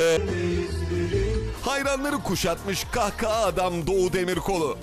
Ee, hayranları kuşatmış kahkaha adam Doğu Demirkol'u.